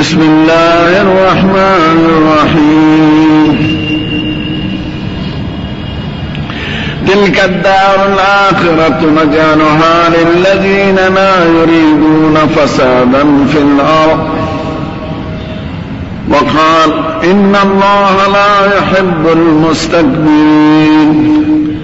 بسم الله الرحمن الرحيم تلك الدار الآخرة نجعلها للذين لا يريدون فسادا في الأرض وقال إن الله لا يحب المستكبرين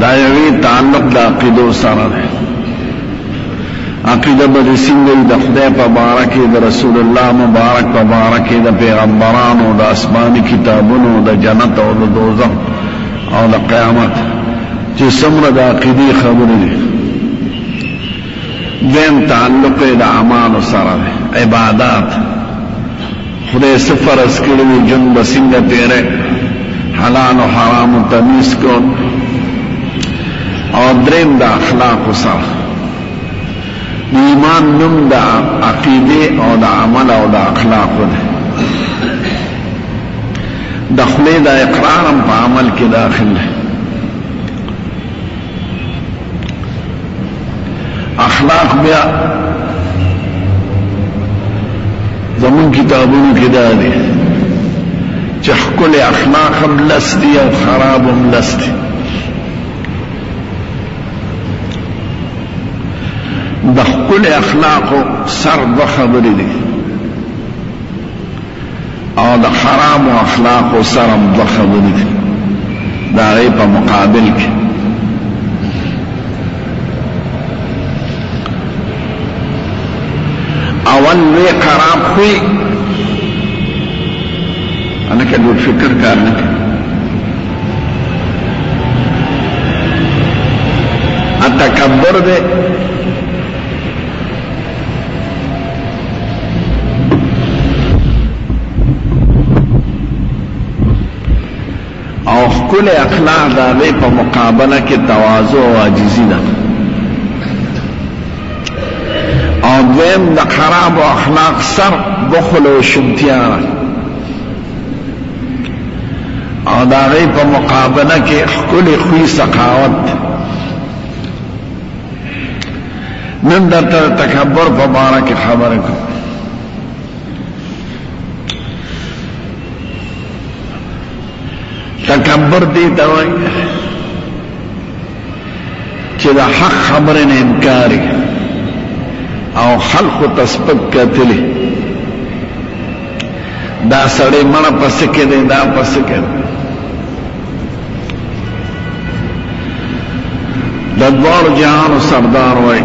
دا یوی تعلق د عقیدو سره ده عقیده به څنګه د خدای په باره کې د رسول الله مبارک په باره کې د پیغمبرانو د آسماني کتابونو د جنت او د دوزخ او د قیامت چې څومره د عقیدې خبرې دي دیم تعلق د اعمال سره عبادت خدای څه فرض کړي وو ژوند به څنګه تیره حلال او حرام تمیز کول او دریم د اخلاق سره د ایمان نوم د عقیده او د عمل او د اخلاق ده د خلی د اقرارم په عمل کې داخل ده اخلاق بیا زمون کتابونو کې دا دي چې خپل اخلاق هم لستي او خراب هم لستي د خپل اخلاق سر د خبرې دي او د حرامو اخلاقو سره هم دوه خبرې کوي د هغې په مقابل کې اول لوی خراب خوی هلکه ډوډ فکر کار نه کوي تکبر دی او خپل اخلاق دا غي په مقابله کې تواضع او عاجزي ده او دویم د خراب او اخلاق سر بخل او شمتیا او دا غي په مقابله کې خپل خوې سخاوت نن درته د تکبر په باره کې خبره کوم تکبر دې ته وایي چې د حق خبره نه انکار او خلق تسبق کتلې دا سړی مړه پسې کې دی دا پسې کې دی د دواړو جهانو سردار وای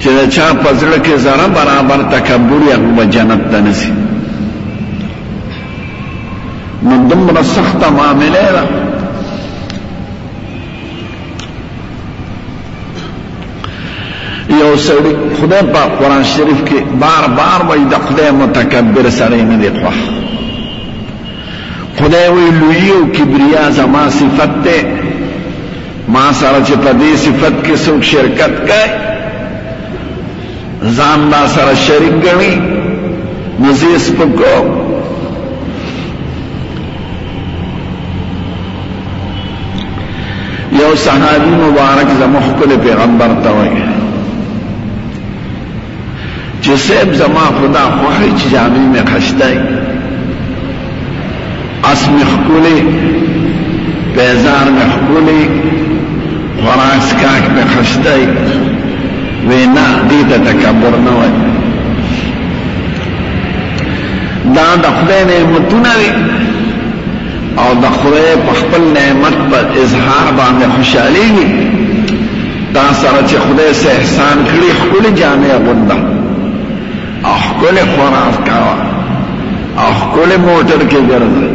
چې د چا په زړه کې ذره برابر تکبر یا هغه جنت ته نسی نو دومره سخته معامله ده یو سړی خدای په قرآن شریف کې بار بار وایي د خدای متکبر سړی نه دی خوښ خدای وایي، لویي او کبریا زما صفت دی، ما سره چې په دې صفت کې څوک شرکت کوي، ځان ما سره شریک ګڼي، نو زه یې سپکوم. یو صحابي مبارک زموږ ښکلي پیغمبر ته وایي، چی صیب زما خو دا خوښی چی جامی می خسته اس می خکولی پیزار می خکولی خوراس کاک می خسته وی نا دیتا تکبر نوی دا دخده نعمتونه دی او د خدای په خپل نعمت په اظهار باندې خوشحالېږي، تا سره چې خدای څه احسان کړي، ښکلې جامې اغونده او ښکلی خوراک کوه او ښکلی موټر کې ګرځه،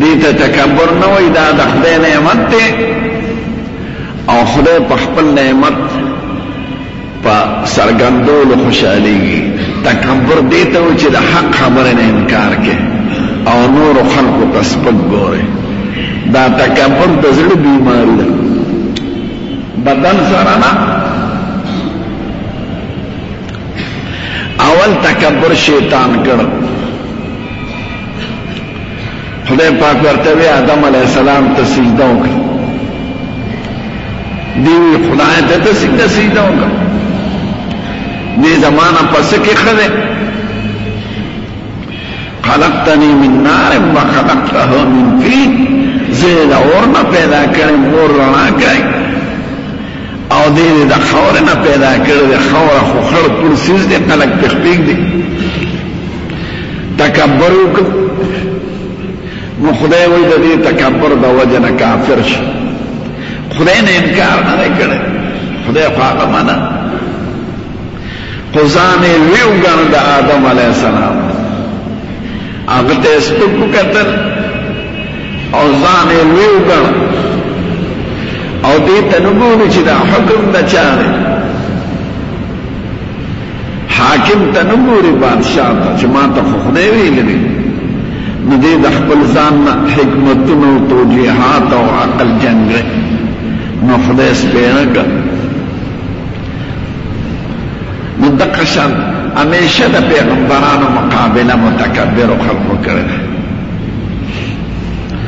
دې ته تکبر نه وایي، دا د خدای نعمت دی او خدای په خپل نعمت په څرګندولو خوشحالېږي. تکبر دې ته وایي چې د حق خبرې نه انکار کوې او نورو خلکو ته سپک ګورې. دا تکبر د زړه بیماري ده، بدن سره نه. اول تکبر شیطان کړ. خدای پاک ورته وی آدم علی السلام ته سجده وکړه دی خدای ته ته سجده سجده وکړه دې زمانہ پس کې خله خلقتنی من نار و خلقته من طين زید اور نه پیدا کړم اور رڼا کړم او دې د خور نه پیدا کړم خور خو خړ پر سیز دې خلق تخبیق دې تکبر وکړ نو خدای وایي د دې تکبر د وجه نه کافر شي خدای نه انکار نه کړي خدای خو هغه منه خو ځان یې لوی وګڼه د آدم علیه السلام هغه ته یې سپک وکتل او ځان یې لوی وګڼه او دې ته نه ګوري چې دا حکم د چا دی حاکم ته نه ګورې بادشاه ته چې ما ته خو خدای ویلي دي نو دی د خپل ځان نه حکمتونه او توجیهات او عقل جنګوي نو خدای سپېره کړ نو دقه شان همیشه د پیغمبرانو مقابله متکبرو خلکو کړې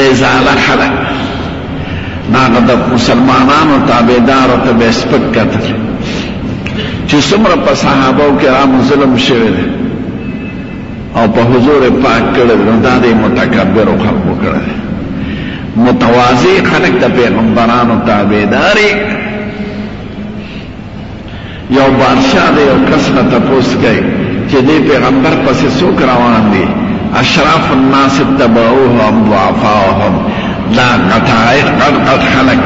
رزاله خلک نو هغه د مسلمانانو تابعدارو ته به یې سپک کتل چې څومره په صحابو کرامو ظلم شوی دی او په حضور پاک کړی نو دا د متکبرو خلکو کړی دی متواضع خلک د پیغمبرانو تابعداري یو بادشاه د یو کس نه تپوس کوي چې دې پیغمبر پسې څوک روان دي؟ اشراف الناس اتبعوه ام ضعفاؤهم، دا غټای غټ غټ خلک،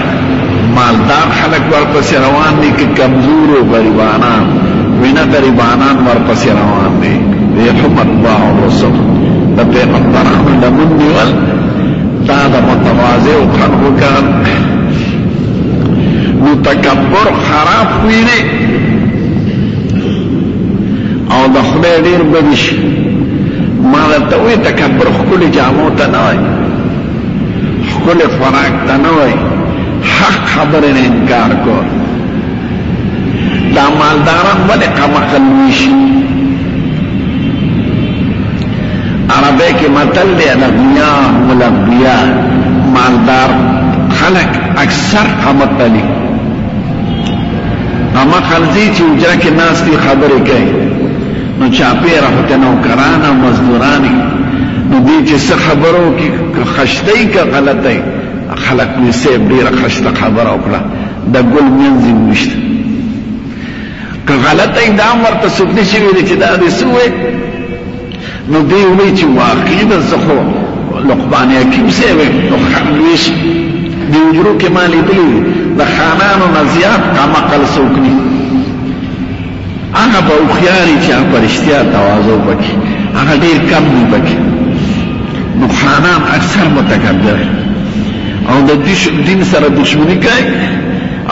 مالدار خلک ورپسې روان دي که کمزور او غریبانان، وینه غریبانان ورپسې روان دي؟ ویحم اتباع الرسل، د پیغمبرانو لمن نیول دا د متواضع خلکو کار دی. نو تکبر خراب خوی دی او د خدای ډیر بد شي ما ته وی تکبر خپل جامو ته نه وای خپل خوراک ته نه وای حق خبره نه انکار کو دا مالداران ولې قمقل لوی شي عربی کې متل دی الابنیا هم الابنیا مالدار خلک اکثر قمقلی قمقل دی چې اجرا کې ناس دی خبرې کوي نو چاپی رفت نو کرانه مزدورانی نو دی چې څه خبرو کې خشتۍ که غلطۍ خلک نو سیب ډېره خشته خبره وکړه د ګل مینځي وشت که غلطه اندام ورته څوک نشي ویلی چې دا دې څه وایي نو دی وایي چې واقعي به زه خو لقمان حکیم صاحب نو خانویش دی اجرو کې ما لیدلی د خانانو نه زیات کمقل څوک نه هغه به هوښیار وي چې هغه په رښتیا تواضع وکړي، هغه ډېر کم وي پکې، نو خانان اکثر متکبر او د دین سره دښمني کوي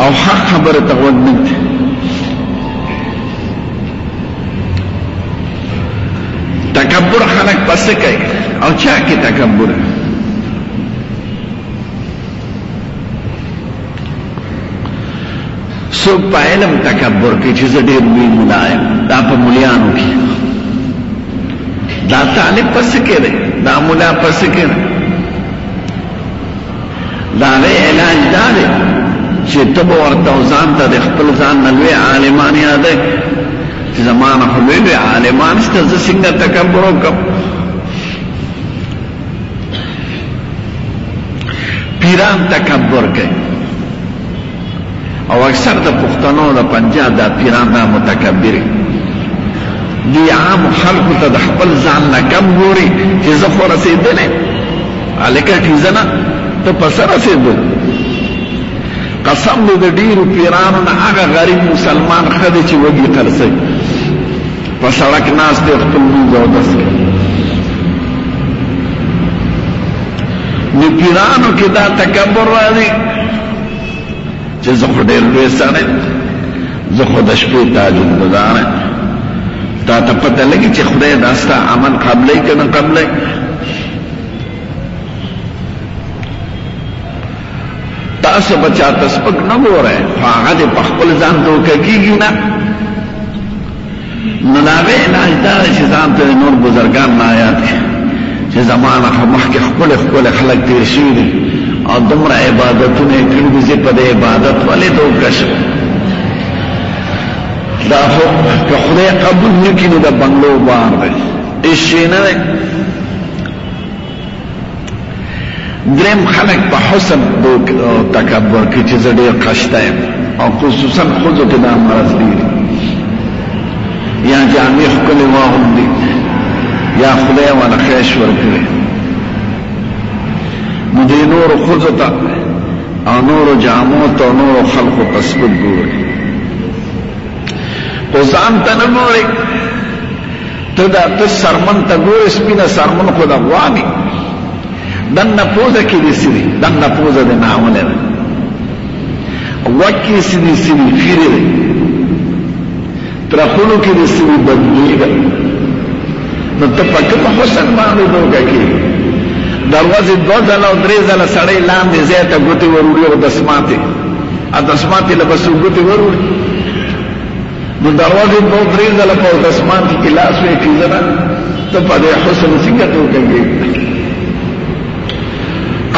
او حق خبرې ته غوږ نه ږدي. تکبر خلک په څه کوي او چا کې تکبر؟ څوک په علم تکبر کې چې زه ډېر لوی ملا یم دا په مليانو کې دا طالب پس کې دی دا ملا پس کې دی دا غي علاج دا دی چې ته به ورته ځان ته د خپل ځان نه لوی عالمان یادې چې زمانه خو لوی عالمان ست زه څنګه تکبر وکم پیران تکبر کوي او اکثر د پښتنو د پنجاب د پیران دا متکبر دي عام خلکو ته د خپل ځان نه کم ګوري چې زه خو رسېدلی هلکه ټیزه نه ته په څه رسېدو قسم دې د ډېرو پیرانو نه هغه غریب مسلمان ښه دی چې وږي خرڅوي په سړک ناس ته خپل موږ او دس کې نو پیرانو کې دا تکبر راځي چې زه خو ډېر لوی سړی زه خو د شپې تاجر ګزار تا ته پته لګي چې خدای دا ستا عمل قبلې که نه قبلې تاسو بچا تسپک نه ګورئ هغه دې په خپل ځان دوکه کېږي نه نو د هغه علاج دا دی چې ځان ته نور بزرګان نه یاد کړي چې زمانه مخکې خپل خپل خلک تیر شوي دي او دومره عبادتونه یې کړي دي چې په دې عبادت ولې ته وکړه شو دا خو که خدای قبول نه کړي نو د بنګلو بار دی هېڅ شی نه دی دریم خلک په حسد او تکبر کې چې زه ډېر قشته یم او خصوصا ښځو کې دا مرض ډېر یا جامې ښکلې واغوندي یا خدای وله خیش ورکړي نو دې نورو ښځو ته او نورو جامو ته نورو خلقو ته سپک ګوري خو ځان ته نه ګوري ته دا ته سرمن ته ګوره سپینه سرمن خو د افغان یې دننه پوزه کې دې څه دي دننه پوزه دې ناولې ده غوږ کې څه دي څه دي ږیرې دی ترخولو کې دې څه دي بدبویي ده نو ته په کوم حسن باندې دوکه کې دروازې دوه ځله او درې ځله سړی لاندې ځای ته ګوتې وروړي او دسماتې ا دسماتې له بسو ګوتې وروړي نو دروازه دو درې ځله په دسمان کې کلاس وې کیدنه ته په دې حسن څنګه ته کوي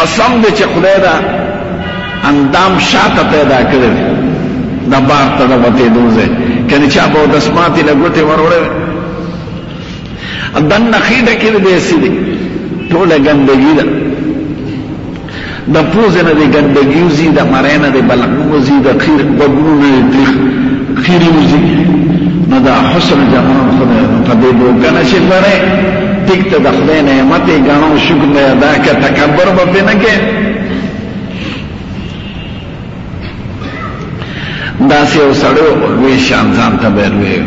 قسم دې چې خدای دا اندام شاته پیدا کړل دا بار ته دا وته دوزه کنه چا په دسمان ته لګوته ورولې دن نخیده کې دې سي دي ټوله ګندګي ده د پوزې نه دې ګندګي وځي، د مرۍ نه دې بلغم وځي، د قیر غوږونو نه دې تریخ قیري وځي، نو دا حسن جمال خو دی، نو په دې دوکه نه شې کړی، ټیک ته د خدای نعمت یې ګڼو، شکر به یې ادا کړې، تکبر به پرې نه کړې. داسې یو سړی و، لوی شان ځان ته به یې لوی ویل.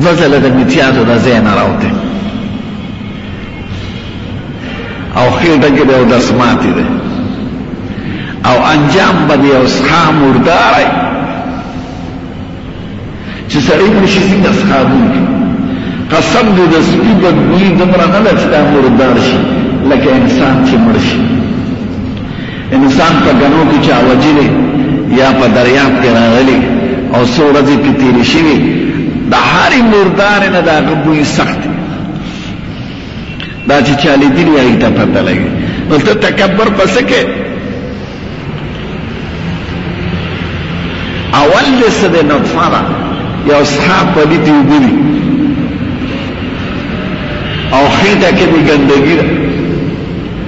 دوه ځله د میتیازو د ځای نه راوتی او ښې ډګې دی او دس ماتې دی او انجام به دی او سخا مرداری چې سړی مړ شي څنګه سخا مونږي قسم دې د سپي بدبویي دومره نه ده چې دا مردار شي لکه انسان چې مړ شي انسان په ګنو کې چا وژلی یا په دریاب کې راغلی او څو ورځې پرې تېرې شوې، د هرې مردارې نه د هغه بوی سخت وي. دا چې چا لیدلي هغوی ته پته لګي. نو ته تکبر په څه کې؟ اول دې څه دی؟ نطفه ده، یو څښاک پلیتې اوبه دي او خېټه کې دې ګندګي ده.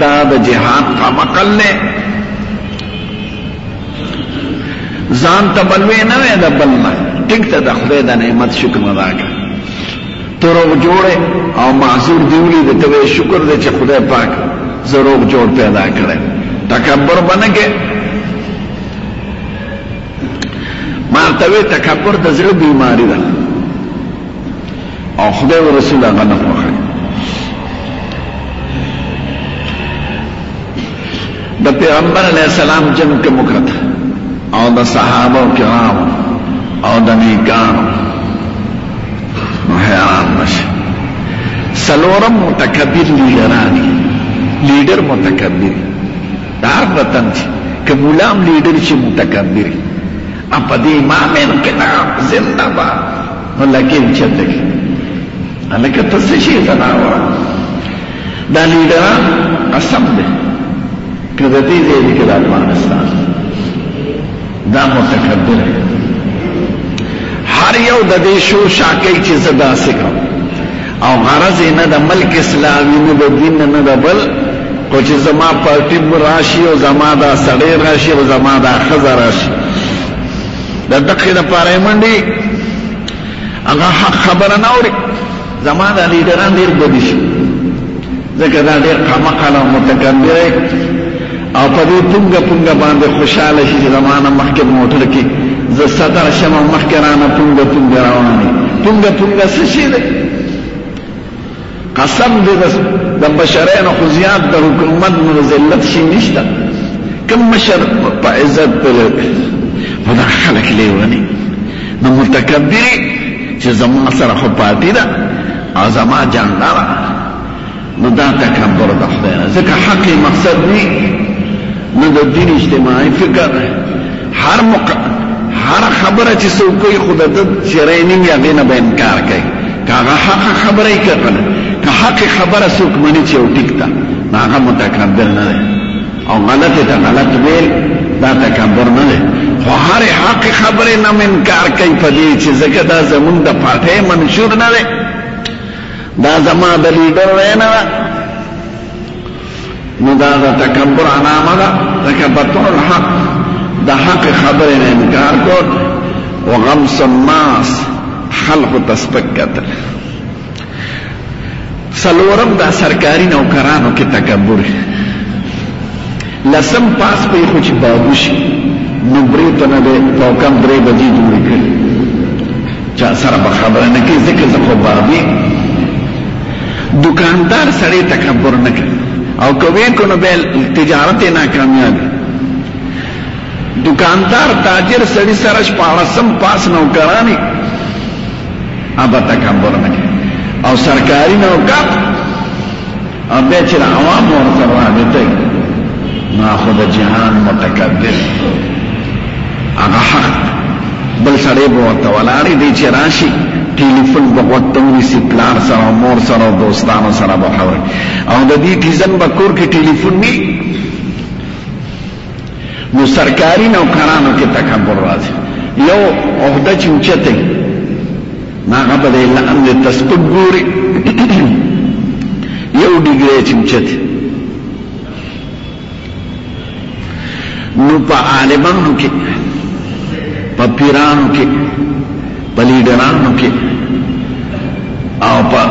دا د جهاد تمقل نه ځان ته بلوي نه وي د بل نه ټیک ته د خدای د نعمت شکر ادا کړه تو روغ جوړه او معذور دیولی د ته شکر دې چې خدای پاک زه روغ جوړ پیدا کړم تکبر بنګه مارتوي تکبر د زړه بیماری ده او خدای او رسول هغه نه خوښوي د پیغمبر علی السلام جنگ کې مکرت او د صحابه کرام او د نیکان نو حیران نشي سلورم متکبر لیډرانی لیډر متکبر دا وطن چې کوملام لیډر چې متکبر اپدی امام انقلاب زنده باد نو لګیل چتکی الکه تاسو شي زناور دا لیډران قسم دی که د دې ځای کې د افغانستان دا متکبر دی هر یو د دې شو شاکې چې زدا سکه او غرض یې نه د ملک اسلامي نه د دین نه د بل خو چې زما پارټي راشي او زما دا سړی راشي او زما دا ښځه راشي د دقې لپاره یې منډي هغه حق خبره نه اوري زما دا لیډران ډېر بدي شي ځکه دا ډېر قمقله او متکبر او په دې پونګه پونګه باندې خوشاله شي چې زمانه مخکې موټر کې زه ستر شم او مخکې رانه پونګه پونګه روانې پونګه پونګه څه شي دی قسم دې د بشرانو خو زیات د حکومت نو ذلت شي نشته کم مشر په عزت پرې خو دا خلک لیوني نو متکبري چې زما سره خو پاتې ده او زما جانډه ده نو دا تکبر د خدای نه ځکه حق مقصد دی نو د دین اجتماعي فکر هر مق... هر خبره چې څوک کوي خود د چیرې نیم یا غینه به انکار کوي کاغه حق خبره یې کړل که حق خبره څوک مني چې او ټیک تا هغه متکبر نه دی او غلط ته غلط ویل دا تکبر نه دی خو هر حق خبره نه انکار کوي په دې چې زکه دا زمونږ د پاټه منشور نه دی دا زما د لیډر وینا ده نو دا د تکبر علامه ده ځکه بطن الحق د حق خبرې نه انکار کول او غمس الناس خلق تسبق کتل سلورم دا سرکاری نوکرانو کې تکبر لسم پاس په خو چې بابو شي نو برې ته نه دی په کم درې بجې جوړې کړي چا سره به خبره نه کوي ځکه زه خو بابي دکاندار سړی تکبر نه کوي او کوي کو نو بل تجارت نه کامیاب دکاندار تاجر سړی سره شپاړسم پاس نوکرانی اب تکبر نه کوي او سرکاري نه وکړ او به چې عوام ورته رابطه نو خو د جهان متکبر هغه حق بل سړی به ورته ولاړې دی چې راشي ټلیفون به وخت ونیسي پلار سره مور سره دوستانو سره به خبرې او د دې ټیزن به کور کې ټلیفون نه نو سرکاري نوکرانو کې تکبر راځي، یو عهده چې اوچته وي نو هغه به دی لاندې ته سپک ګوري، یو ډګری چې اوچته نو په عالمانو کې په پیرانو کې په لیډرانو کې او په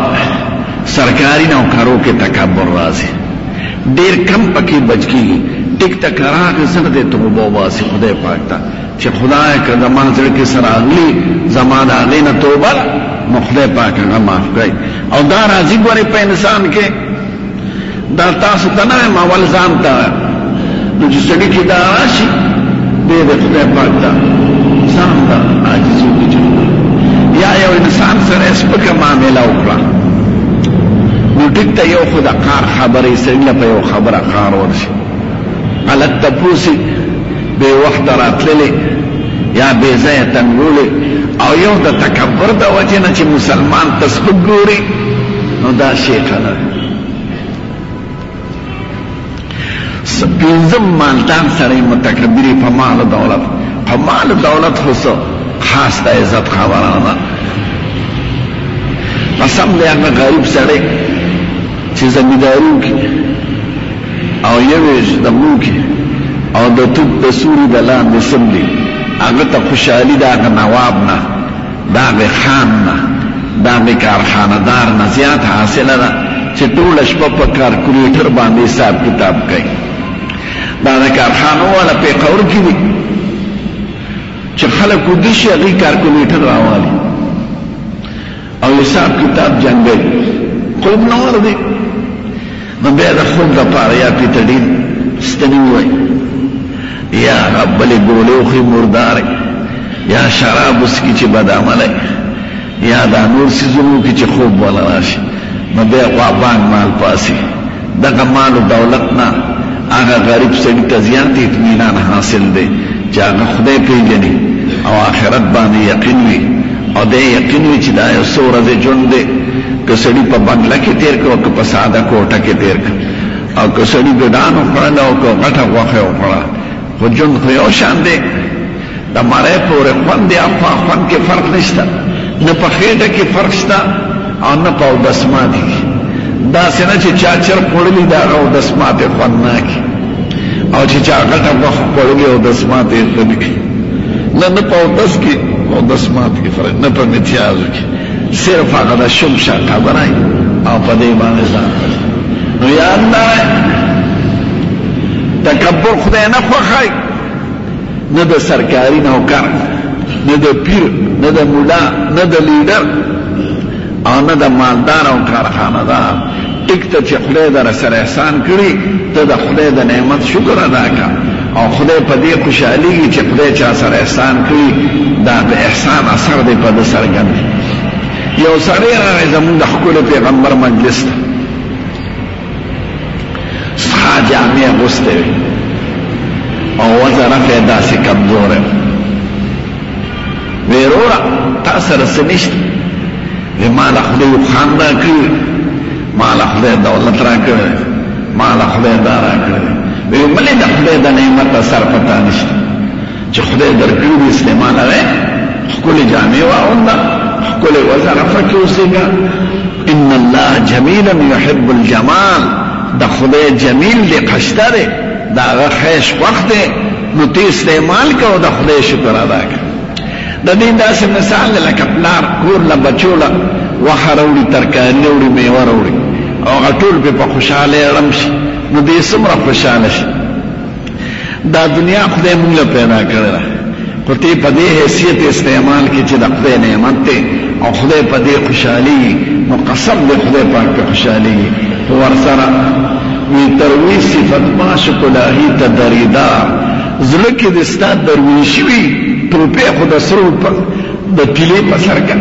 سرکاري نوکرو کې تکبر راځي ډیر کم پکې بچ کیږي ټیک ته کراغ سره د توبه واسي خدای پاک ته چې خدای که زما زړه کې سره اغلی زما د هغې نه توبه نو خدای پاک هغه معاف کړي او دا راځي ګورې په انسان کې دا تاسو ته نه ما ول ځان ته نو چې سړی کې دا راشي دې د خدای پاک ته ځان ته عاجز وکړي یا یو انسان سره سپکه معامله وکړه نو ټیک ته یو خدا کار خبرې سړی له په یو خبره کار ورشي غلط تپوسی به وخت راتللې یا به ځای تنګولې او یو د تکبر د وجه نه چې مسلمان تسبګ ګوري نو دا شی کنه سپینزم مالدان سره متکبری په مال دولت په مال دولت خو خاص د عزت خبره ده قسم دی هغه غریب سره چې زمینداری وکړي او یوې د موکي او د توپ د سوري د لاندې سملي هغه ته خوشحالي د هغه نواب نه دغه خان نه دغه کارخانه دار نه زیات حاصله ده چې ټوله شپه په کارکولیټر باندې حساب کتاب کوي دا د کارخانو والا پیښور کې دي چې خلک ودی شي هغه کارکولیټر راوالي او حساب کتاب جنګي خوب نه ور دي نو بیا د خوب لپاره یا پیتډین ستنی ووایي یا هغه بلې ګولې وخوري مردارې یا شراب وڅکي چې بدعمله یا دا نور څیزونه وکړي چې خوب وله راشي نو بیا خوا بانک مال پاسي دغه مال و دولت نه هغه غریب سړي ته زیات اطمینان حاصل دی چې هغه خدای پیژني او آخرت باندې یقین وي او دی یقین وي چې دا یو څو ورځې ژوند دی که سړي په بنګله کې تېر کړ او که په ساده کوټه کې تېر کړ او که سړي ګډان وخوړل او که غټه غوښه یې وخوړه، خو ژوند خو یو شان دی. د مرۍ پورې خوند دی او په خوند کې فرق نشته، نه په خېټه کې فرق شته او نه په اودس ماتي کې. داسې نه چې چا چرګ خوړلی د هغه اودس ماتی خوندناک وي او چې چا غټه غوښه خوړلې اودس ماتی یې ښه نه وي. نه، نه په اودس کې اودس ماتي کې فرق، نه په متیازو کې. صرف هغه د شم شا خبره او په دې باندې ځان نو یا الله تکبر خدای نه خوښای نه د سرکاري نوکر نه د پیر نه د مولا نه د لیډر او نه د مالدار او کارخانه دار ټیک ته چې خدای درسره احسان کړي ته د خدای د نعمت شکر ادا کړه او خدای په دې خوشحالیږي چې خدای چا سره احسان کړي دا د احسان اثر دی په ده څرګند دی یو سړی راغی زمونږ د ښکلي پیغمبر مجلس ته ستا جامې اغوستې وې او وزه رفع داسې کمزوری وی روره تا سره څه نشته وی ما له خدای یو خان را کړی ما له خدای دولت را کړی ما له خدای دا را کړی وی ملې د خدای د نعمت اثر پتا نشته چې خدای درکړي وي استعمال لري خپل جامع واونده خپل وزر فکه اوسېګا ان الله جميل يحب الجمال د خدای جمیل دی قشته دی دا غ خیش وخت دی نو ته استعمال کړه او د خدای شکر ادا کړه. د دې داسې مثال دی لکه پلار کور له بچو له غوښه راوړي، ترکاري راوړي، مېوه راوړي او هغه ټول پرې په خوشحالۍ ړم شي، نو دی څومره خوشحاله شي. دا دنیا خدای موږ له پیدا کړې ده، خو ته په دې حیثیت استعمال کړه چې د خدای نعمت دی او خدای په دې خوشحالېږي، نو قسم دی خدای پاک پرې خوشحالېږي، خو ورسره. وي تروي صفت ما شکلاهي ته دريدا زړه کې دې ستا دروي شوي ټوپې خو د سرو په د تلې په سر کړ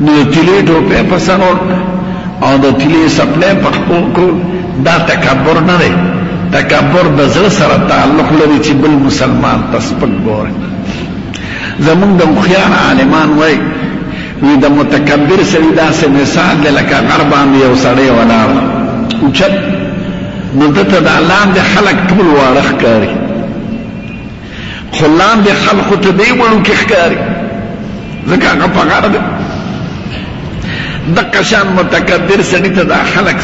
نو د تلې ټوپې په سر ورکړ او د تلې سپلې په خپل کو دا تکبر نه دی تکبر د زړه سره تعلق لري چې بل مسلمان تسپک ګوره زمونږ د مخيار عالمان وای وي د متکبر سړي داسې مثال دی لکه غر باندې یو سړی ولاړ اوچت نو ده ته دا لاندې خلک ټول واړه ښکاري خو لاندې خلکو ته دی وړوکي ښکاري ځکه هغه په غر دی دقه شان متکبر سړي ته دا خلک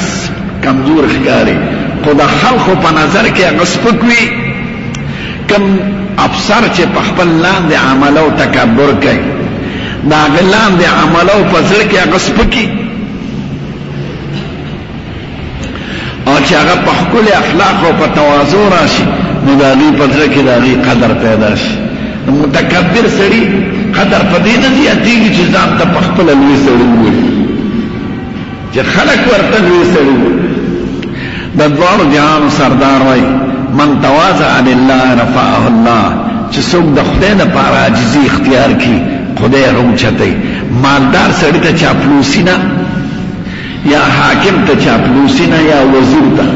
کمزور ښکاري خو د خلکو په نظر کې هغه سپک وي کوم افسر چې په خپل لاندې عملو تکبر کوي د هغه لاندې عملو په زړه کې هغه سپکي او چې هغه په خپل اخلاق او په تواضع راشي نو د هغه په زړه کې د هغه قدر پیدا شي متکبر سړي قدر په دې نه زیاتېږي چې ځان ته په خپل لوی سړي وایي چې خلک ورته لوی سړي وګڼي د دواړو جهانو سردار وای من تواضع لله رفعه الله چې څوک د خدای لپاره عاجزي اختیار کړي خدای هغه اوچتوي مالدار سړي ته چاپلوسي نه یا حاکم ته چاپلوسي نه یا وزیر ته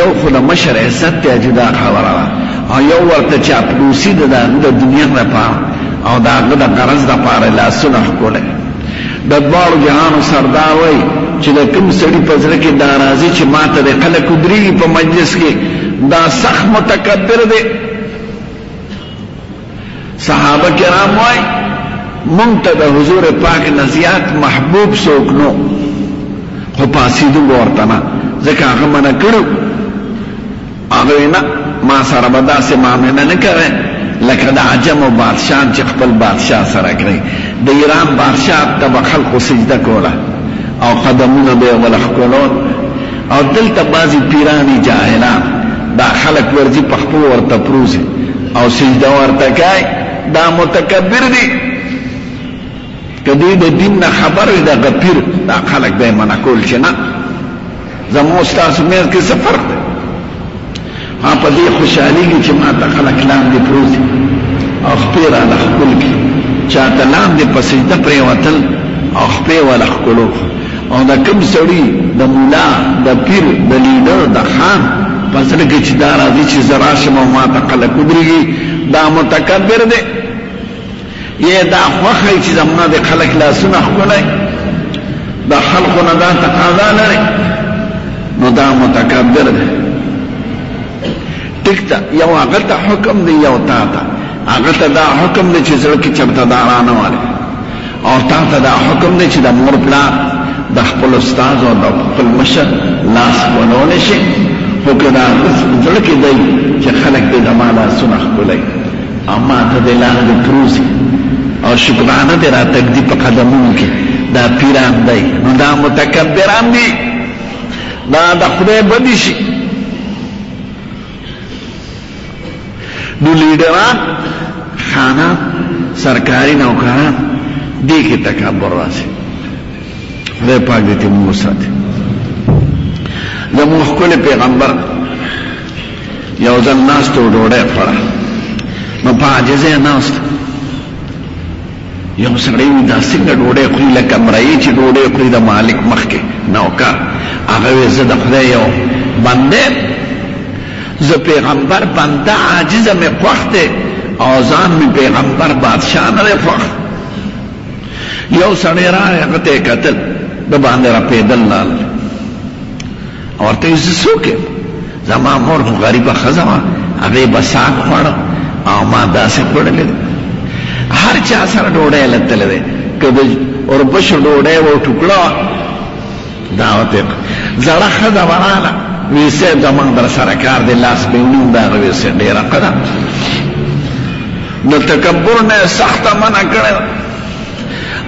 یو خو د مشر عزت ته جدا خبره ده او یو ورته چاپلوسي ده د دنیا لپاره او د هغه د غرض لپاره لاسونه ښکلوي د دواړو جهانو سردار وای چې د کوم سړي په زړه کې دا راځي چې ماته د خلک ودرېږي په مجلس کې دا سخت متکبر دی صحابه کرام وای مونږ ته د حضور پاک نه زیات محبوب څوک نو خو پاسېدو ورته نه ځکه هغه منع کړو هغه وي نه ما سره به داسې معامله نه کوې لکه د عجمو بادشان چې خپل بادشاه سره کوي د ایران بادشاه ته به خلقو سجده کوله او قدمونه به یې وله ښکلول او دلته بعضې پیرانې جاهلان دا خلک ورځي په خپو ورته پروزي او سجده ورته کوي دا متکبر دي که دی د دین نه خبر وی دغه پیر دا خلک به یې منع کول چې نه زما او ستاسو منځ کې څه فرق دی ما په دې خوشحالیږي چې ما ته خلک لاندې پروت دي او خپې رانه ښکل کړي چا ته لاندې په سجده پرېوتل او خپې وله ښکلو او د کوم سړي د مولا د پیر د لیډر د خان په زړه کې چې دا راځي چې زه راشم او ما ته خلک ودرېږي دا متکبر دی یې دا خوښه وي چې زموږ د خلک لاسونه ښکلی د خلکو نه دا تقاضا لري نو دا متکبر دی ټیک ده یو هغه ته حکم دی یو تا ته هغه ته دا حکم دی چې زړه کې چرته دا رانه واري او تا ته دا حکم دی چې د مور پلار د خپل استاد او د خپل مشر لاس ونول شي خو که دا زړه کې دی چې خلک دې د ما لاسونه ښکلی اما ته دې لاندې پروت یې او شکرانه دې راته ږدي په قدمونو کې دا پیران دی نو دا متکبران دي دا د خدای بدي شي نو لیډران خانان سرکاري نوکران دې کې تکبر راځي خدای پاک دې ته مو وساتي زموږ ښکلی پیغمبر یو ځل ناست و ډوډۍ خوړه نو په عاجزۍ ناست یو سړی وي دا څنګه ډوډۍ خوري لکه مرایي چې ډوډۍ خوري د مالک مخکې نوکر هغه وي زه د خدای یو بنده زه پیغمبر بنده عاجزه مې خوښ دی او ځان مې پیغمبر بادشاه نه دی خوښ یو سړی راغی هغه ته یې کتل د باندې راپېدل لاله ورته یې زه څوک یم زما مور خو غریبه ښځه وه هغې به ساګ خوړه او ما داسې خوړلی دی هر چا سره ډوډۍ لتلی دی که د اوربشو ډوډۍ و ټوکړه وه دا ورته زړه ښځه به راغله وی صاحب زمونږ در سره کار دی لاس به ونیوم د هغه وی صاحب ډېره ښه ده نو تکبر نه سخته منع کړې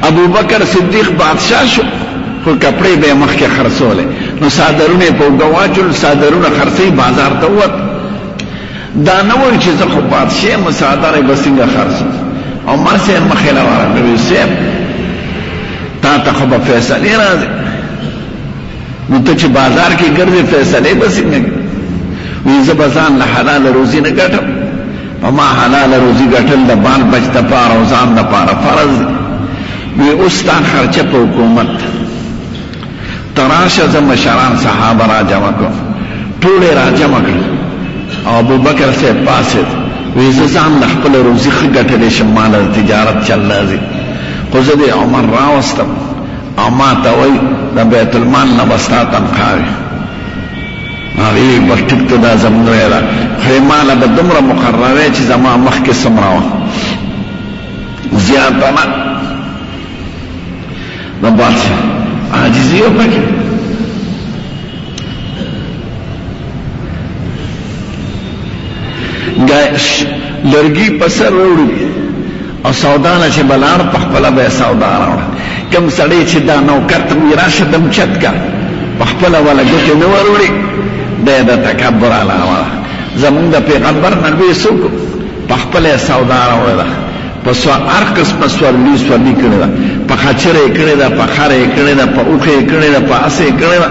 ابو بکر صدیق بادشاه شو خو کپړې به مخکې خرڅولې نو صادرونه په ګواچل صادرونه خرڅي بازار ته ووت دا نه وایي چې زه خو بادشاه مصادره به څنګه خرڅ او ما سه مخې لا ورغوي سیب تا ته خو به فیصله راځي نو ته چې بازار کې ګرځې فیصله به څنګه وي زه به ځان له حلال روزي نه ګټم په ما حلاله روزي ګټل د بال بچ د پاره او ځان د پاره فرض دی وی اوس ستا خرچه په حکومت ده ته راشه زه مشران صحابه راجمع کړم ټول یې راجمع کړل او ابوبکر صاحب پاسېد وی زه ځان له خپله روزي ښه ګټلی شم ما له تجارت چل راځي خو زه دې عمر راوستم او ما ته وایي د بیت المال نه به ستا تنخوا وي هغې وویل، ټیک ده، دا زموږ رایه ده، خو یې ما له به دومره مقرره وای چې زما مخکې څومره وه زیاته نه ده باسي. عاجزي وه پکې. ګاش لرګي په سر وړي. او سودا نه چې به لاړ په خپله به یې سودا راوړه کوم سړی چې دا نوکر ته وایي راشه دم چت کا په خپله وله ګوتې نه وروړي دا یې د تکبر علامه ده زمونږ د پیغمبر نه لوی څوک په خپله یې سودا راوړې ده په هر قسمه سورلي سورلي کړې ده په خچره یې کړې ده په خره یې کړې ده په اوښه یې کړې ده په اسه یې کړې ده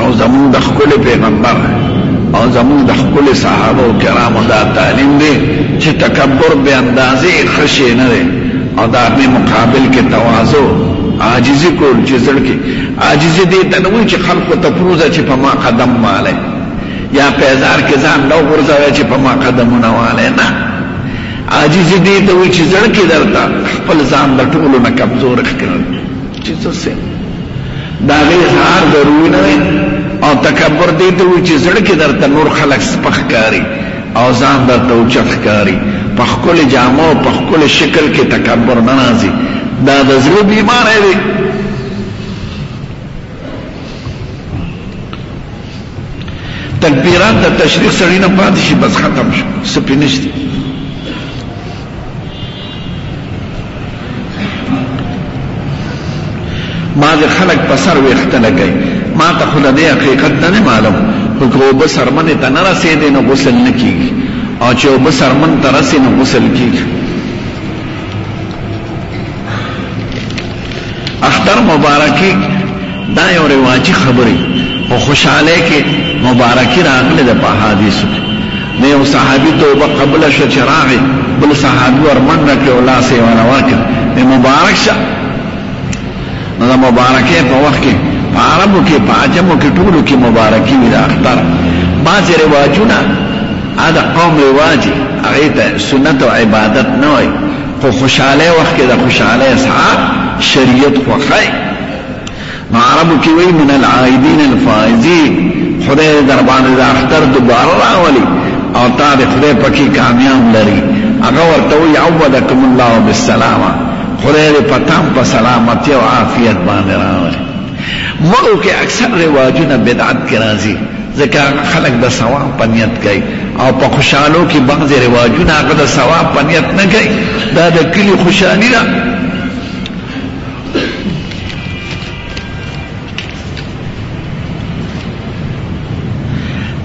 او زموږ د ښکلي پیغمبر او زموږ د ښکلي صحابه کرامو دا تعلیم دی چې تکبر بې اندازې ښه شی نه دی او د هغې مقابل کې تواضع عاجزي کول چې زړه کې عاجزي دې ته نه وایي چې خلکو ته پروزه چې په ما قدم والی یا په ازار کې ځان نه وغورځوی چې په ما قدمونه والی نه عاجزي دې ته وایي چې زړه کې درته خپل ځان د ټولو نه کمزور ښکاري چې څه سه دا غي اظهار ضروري نه دی او تکبر دې ته وي چې زړه کې درته نور خلک سپخ کاری او ځان درته اوچت ښکاري په خپل جامو په خپل شکل کې تکبر نه راځي دا د زړه بیمار دی تکبیرات د تشریح سړی نه پاتې شي بس ختم شو سپینشت بعض خلک په سر ویښته لګي ما ته خو د دې حقیقت نه معلوم خو که اوبه سرمنې ته نه رسېدې نو غسل نه کېږي او چې اوبه سرمن ته رسې نو غسل کېږي اختر مبارکی دا یو رواجی خبری خو خوشحالی کی مبارکی راغلی ده په احادیثو کی د یو صحابی توبه قبوله شوه چه راغی بل صحابی ور منډه کړه او لاس یې وله ورکړ وی مبارک شه نو د مبارکی په وخت کی په عربو کی په عجمو کی ټولو کی مبارکی وی د اختر بعضې رواجونه دا قوم رواجی هغې ته سنت او عبادت نه وای په خوشحالۍ وخت کې د خوشحالۍ اسعار شریعت خوښای نو عربو کې وایي من العائدین الفائزین خدای دې در باندې د اختر دوباره راولي او تا دې خدای پکې کامیاب لري هغه ورته وایي عودکم الله بالسلامه خدای دې په تام په سلامتیا او عافیت باندې راولي مړو کې اکثر رواجونه بدعت کې راځي ځکه خلک د ثواب په نیت کوي او په خوشحالو کې بعضې رواجونه هغه د ثواب په نیت نه کوي دا د کلي خوشحالي ده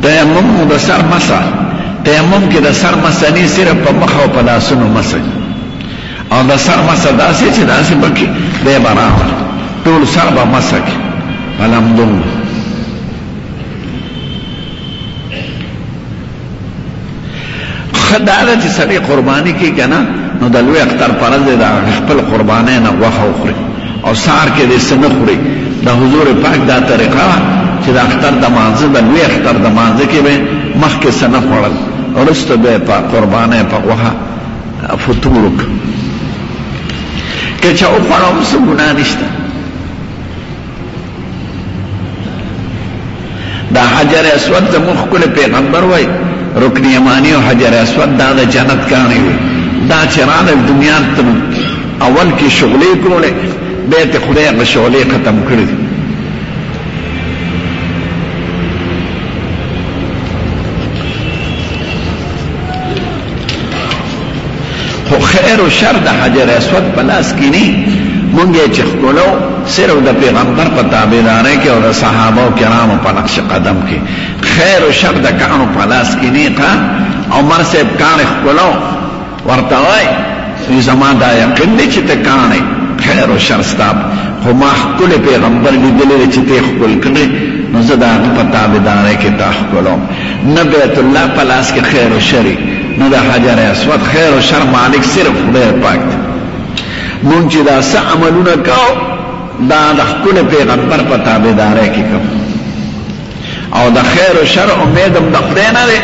تیمم او د سر مسح تیمم کې د سر مسح نه صرف په مخ او په لاسونو مسح او د سر مسه داسې چې داسې به کې دی به راوړي ټول سر به مسه کې په لمدو ښه دا ده چې سړی قرباني کوي که نه نو د لوی اختر په ورځ د خپل قربانۍ نه غوښه وخوري او سهار کې دې څه نه خوري د حضور پاک دا طریقه وه چې د اختر د مانځه د لوی اختر د مانځه کې به مخکې څه نه خوړل وروسته به یې په قربانۍ په غوښه فتور وکړ که چا وخوړه هم څه ګناه نشته دا حجر اسود زموږ ښکلی پیغمبر وایي رکن یماني او حجر اسود دا د جنت کاڼی وي دا چې راغلل دنیا ته اول کې شغلې کولې بیا ته خدای هغه شغلې ختم کړې دي خو خیر او شر د حجر اسود په لاس کې نه مونږ یې چې ښکلو صرف د پیغمبر په تابعدارۍ کې او د صحابه کرامو په نقش قدم کې خیر او شر د کانو په لاس کې نه ښه عمر صاحب کان ښکلو ورته وای چې زما دا یقین دی چې ته کان خیر او شر ستاب خو ما ښکل پیغمبر لیدلی چې ته ښکل کړې نو زه د هغه په تابعدارۍ کې تا ښکلوم نه بیت الله په لاس کې خیر او شر نه د حجر اسود خیر او شر مالک صرف خدای پاک دی مونږ چې دا څه عملونه کوو دا د خپل پیغمبر په تابعدارۍ کې کوو او د خیر او شر امید هم د خدای نه دی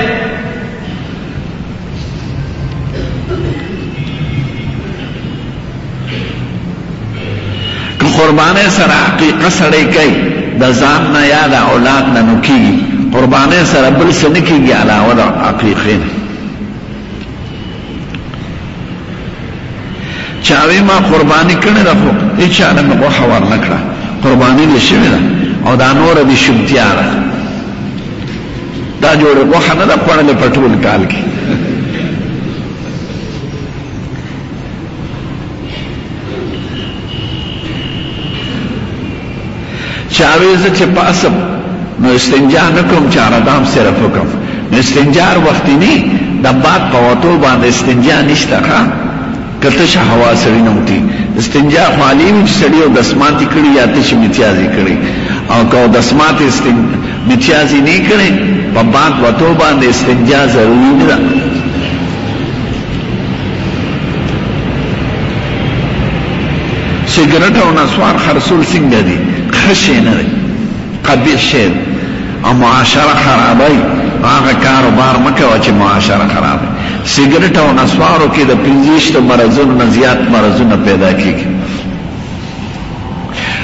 که قربانه سره حقیقه سړی کوي د ځان نه یا د اولاد نه نو کېږي قربانه سره بل څه نه کېږي علاوه د حقیقې نه چاوی ما قربانی کړی ده خو هیچا نه مې غوښه ورنه کړه قرباني دې شوې ده او دا نوره دې شبتیا ده دا جوړه غوښه نه ده خوړلې په ټول کال کې چاوي زه چې پاسم نو استنجا نه کوم چې آرام سره وکم نو استنجار وخت نه د باد په وته باندې استنجا نشته ښا که تشه هوا سړي نه وتي، استنجا خو عالي وي چې سړي اودسماتي کړي يا تشې متيازې کړي او که اودسماتې استن متيازې نۀ کړې په باد وتو باندې استنجا ضروري نۀ ده. سګرټ او نسوار خرڅول څنګه دي؟ ښه شی نۀ دی. قبیح شیل او معاشره خرابوي نو هغه کار او بار مه کوه چې معاشره خرابوي. سګرټ او نسوارو کې د پنځه ویشت مرضونو نه زیات مرضونه پیدا کیږي.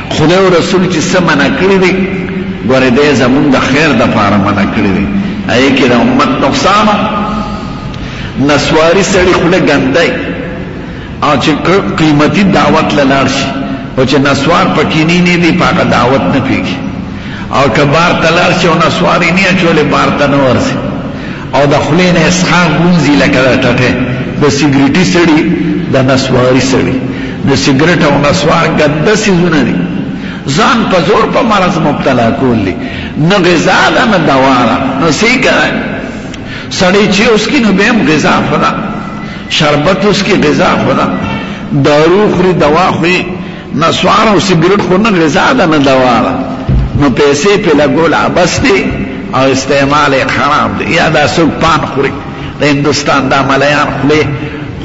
خدای او رسول چې څه منع کړي دي ګوره دی زمونږ د خیر د پاره منع کړي دي هغه کې د امت نقصان نسواري سړي خوله ګندای او چې قیمتي دعوت له لاړ شي خو چې نسوار په کې نی نی دی په هغه دعوت نه پوهېږي او که بار ته لاړ شي او نسوار یې نه اچولی بار ته نه ورځي او د خولې نه یې څښاک ووځي لکه د ټټې د سګرټي سړي د نسواري سړي نو سګرټ او نسوار ګنده څیزونه دي ځان په زور په مرض مبتلا کول دي نه غذا ده نه دوا ده نو څه یې کوی سړی چی اسکی نو بیم غذا خودا شربت اسکی غذا خودا دارو خوری دوا خوی نسوار او سیګریټ خو نه غذا ده نه دوا ده نو پیسې په لګول عبس دی او استعمال یې خراب دی یا دا څوک پان خوري د هندوستان دا ملیان خولې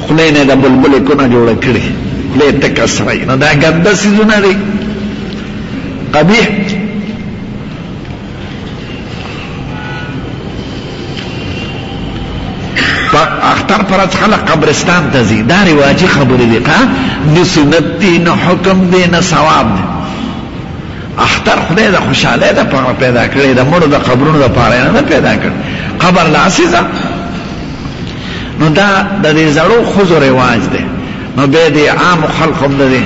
خولې نه د بلبلې کونه جوړه کړي خولې ته کسرای نو دا ګنده سیزونه دی قبیح اختر پر از خلق قبرستان ته ځي دا رواجي خبرې دي ښه نه سنت دي نه حکم دي نه ثواب دي اختر خدای د خوشحالۍ دپاره پیدا کړی د مړو د قبرونو دپاره یې نه پیدا کړ قبر له هسې ځه نو دا د دې زړو ښځو رواج دی نو بیا دې عامو خلقو هم د دې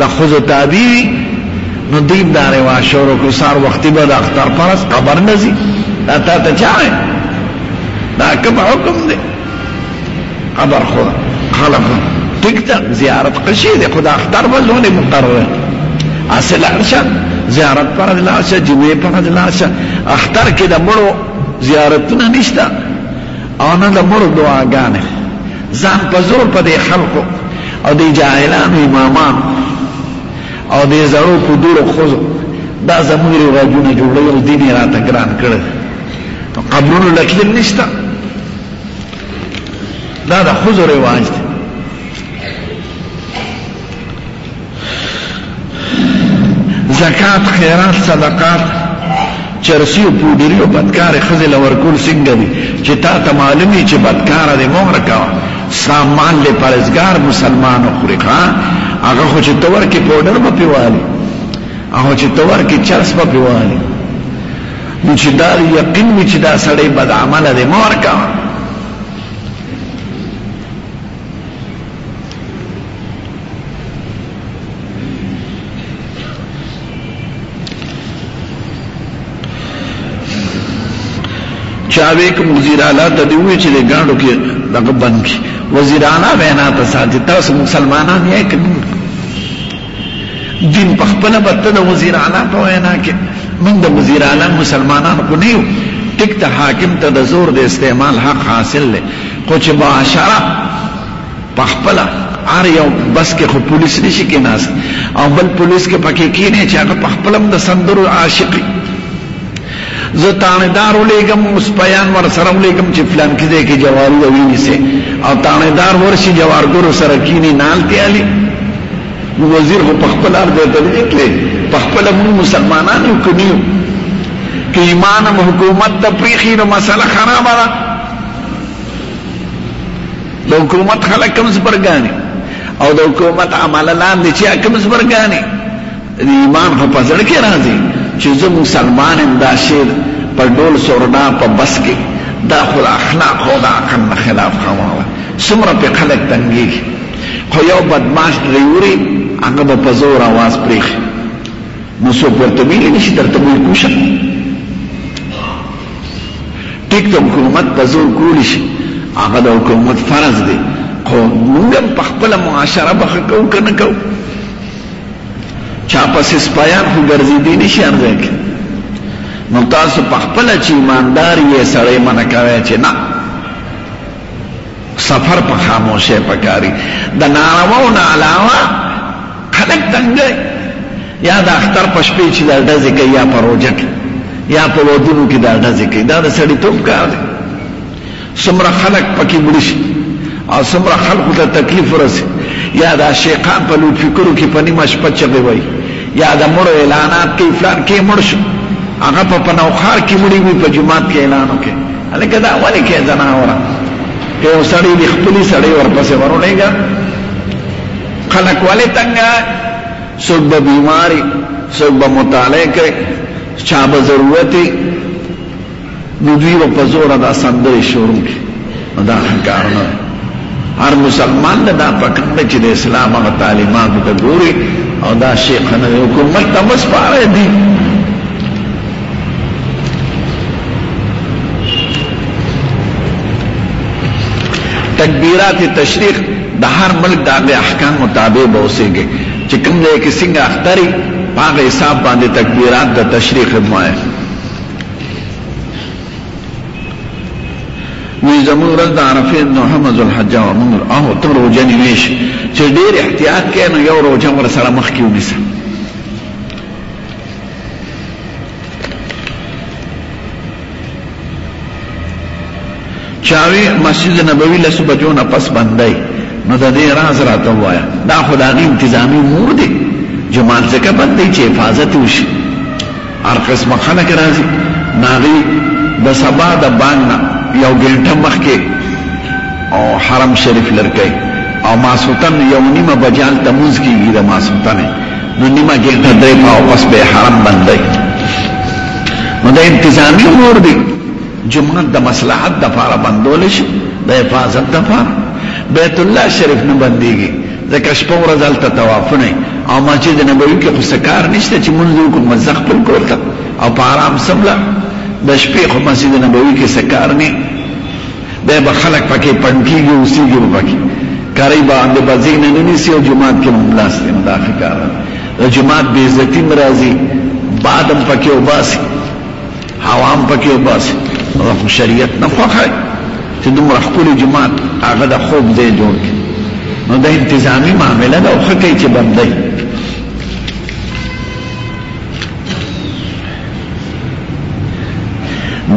د ښځو تابع وي نو دوی هم دا رواج شروع کړو سهار وختي به د اختر په ورځ قبر نه ځي دا تا ته چا ویل دا کوم حکم دی قبر خو خلق ټیک ده زیارت قشي دی خو د اختر به ځونه مقرره اصل عرشه زیارت پر د لاشه جمعې پر د لاشه اختر کې د مړو زیارتونه نشته او نه د مړو دعاګانې ځان په زور په دې خلکو او دې جاهلانو امامانو او دې زړو په دورو خوځو دا زموږ رواجونه جوړوي او دین یې راته ګران کړی نو قبرونو لکیل نشته دا د ښځو رواج دی زکات خیرات صدقات چرسی او پودری او بدکار خزه لور کول څنګه دي چې تا ته معلومي چې بدکار دې مور کا سامان له پرزګار مسلمانو خوري ښا هغه خو چې تور کې پودر په پیوالي هغه چې تور کې چرس په پیوالي نو چې دا یقین وي چې دا سړی بد عمل دې مور کا چاوې کوم وزیر اعلی ته دی وی چې د ګاډو کې دغه بند کی وزیرانه وینا ته ساتي تاسو مسلمانان یې کړئ دین په خپل بته د وزیر اعلی په وینا کې موږ د وزیر اعلی مسلمانان کو نه یو ټیک ته حاکم ته د زور د استعمال حق حاصل لې خو چې معاشره په خپل ار یو بس کې خو پولیس نشي کې ناس او بل پولیس کې پکې کې نه چې هغه په خپل د سندرو عاشقي زه تاڼې دار ولېږم سپیان ورسره ولېږم چې فلانکي ځای کې جواري او ونیسي او تاڼې دار ورشي جوارګرو سره کینې نالتې علي نو وزیر خو په خپل ارض ته نه تللی په خپل موږ مسلمانان یو که نه یو که ایمان هم حکومت ته پرېښي نو مسله خرابه ده د حکومت خلک کوم څه برګاني او د حکومت عمله لاندې چې کوم څه برګاني د ایمان خو په زړه کې راځي چې زه مسلمان یم دا شعر په ډول سورنا په بس کې دا خو د اخلاقو او د عقل نه خلاف خبره ده څومره پرې خلک تنګېږي خو یو بدماش ډریوري هغه به په زور اواز پرېښي نو څوک ورته ویلی نشي درته به یې کوشه ټیک د حکومت په زور کولی شي هغه د حکومت فرض دی خو موږ هم په خپله معاشره به ښه کوو که نه کوو چا پسې سپایان خو ګرځېدی نه شي هر ځای کې نو تاسو په خپله چې ایماندار یې سړی منع کوی چې نه سفر په خاموشه پکاري د نارواو نه علاوه خلک تنګ یا د اختر په شپې چې دا ډزې کوي یا په روژه کې یا په ودونو کې دا ډزې کوي دا د سړیتوب کار دی څومره خلک پکې مړه شي او څومره خلکو ته تکلیف ورسي یا دا شیخان په لوډ فکرو کې په نیمه شپه چغې وایي یا د مړو اعلانات کوي فلان کې مړ شو هغه په پنوخار کې مړي وي په جماعت کې اعلان وکړي هلکه دا ولې کې ځناوره که یو سړی د خپلې سړی ورپسې ورولېږه خلک ولې تنګه څوک به بیماري څوک به مطالعه کوي چا به ضرورت نو دوی به په زوره دا سندرې شروع کړي، نو دا ښه کار نه دی. هر مسلمان ته دا پکار ده چې د اسلام هغه تعلیماتو ته ګوري او دا شی ښه نه دی، حکومت ته مه سپارئ دین. تکبیرات تشریق د هر ملک د هغه احکامو تابع به اوسېږي چې کوم ځای کې څنګه اختر وي، په هغه حساب باندې تکبیرات د تشریق هم وایه. نو زموږ ورځ د عرفه دوهمه ذوالحجه وه موږ او ته روژه نیوی شي چې ډېر احتیاط کوې نو یو روژه ورسره مخکې ونیسه چاوی مسجد نبوی لسو بجو نه پس بندی نو ددی راز راته ووایه دا خو د هغی انتظامی امور دی جومات ځکه بندی چی حفاظت وشی هر قسم خلک راځی نو هغی د سبا د بانګ نه یو ګنټه مخکی او حرم شریف لرکی او ماسوتن یو نیمه بجه هلته مونځ کیږی د ماسوتنه نو نیمه ګنټه دری پاو پس به حرم بندی نو د انتظامی امور دی جومات د مصلحت دپاره بندول شي، د حفاظت دپاره، بیت الله شریف نه بندیږي، ځکه شپه ورځ هلته طوافونه وي او مسجد نبوي کې خو څه کار نشته چې لمونځ وکړو بس ځه خپل کور ته او په آرام سم لاړ د شپې خو مسجد نبوي کې څه کار نه دی به خلک پکې پنډ کیږي اوسیږي به پکې کاري باندې به ځای نه نیسي او جومات کې هم لاس دی نو دا ښه کار دی د جومات بې عزتي هم راځي باد هم پکې وباسي حوام پکې وباسي هغه خو شریعت نه خوښه چې دومره ښکلي جومات هغه د خوب ځای جوړ کړي نو د انتظامی معامله ده او خکه چې بندای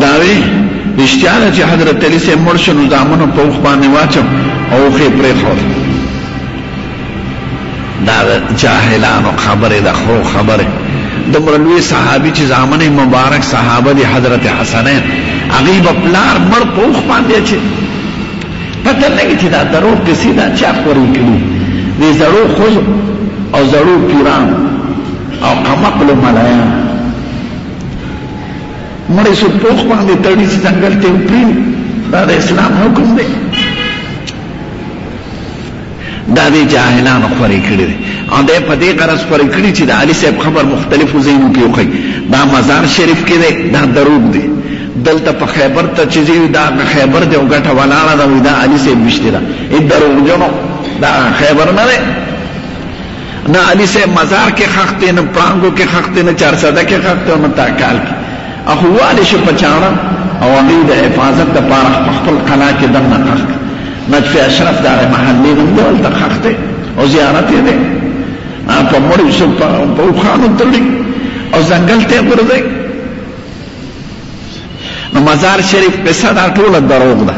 داوی اشتیانه چې حضرت علی سه مرشد زامنو په خوانه واچم او خې پرې خور دا جاهلانو خبره ده خرو خبره دومره لوی صحابي چې زامن مبارک صحابه دي حضرت حسنین هغه په پلار مړ پوخ باندې چې پته لګي چې دا درو کسي دا چا خوري کړي دې زړو خو او زړو پیران او قمقل ملایان مړ سو پوخ باندې تړي چې څنګه ته پری دا د اسلام حکم دی دا دی جاهلانو خورې کړې دی او دی په دی غرض خورې کړې چې د علي صاحب خبر مختلفو ځایونو کې وښیي دا مزار شریف کې دی دا دروغ دی دلته په خیبر ته چې ځي دا خیبر دی او ګټه ولاړه ده وایي دا علي صاحب ویشتې ده دروغجنو دا خیبر نه دی نه علي صاحب مزار کې خښ دی نه پړانګو کې خښ دی نه چارسده کې خښ دی او نه تاکال کې اخو والې شو په چاړه او هغوی د حفاظت دپاره په خپل قلا کې دننه خښ کړ نجف اشرف د هغې محلې نوم دی هلته خښ دی او زیارت یې دی په مړیو څوک په اوښانو تړي او ځنګل ته یې غورځوي نو مزار شریف قصه دا ټوله دروغ ده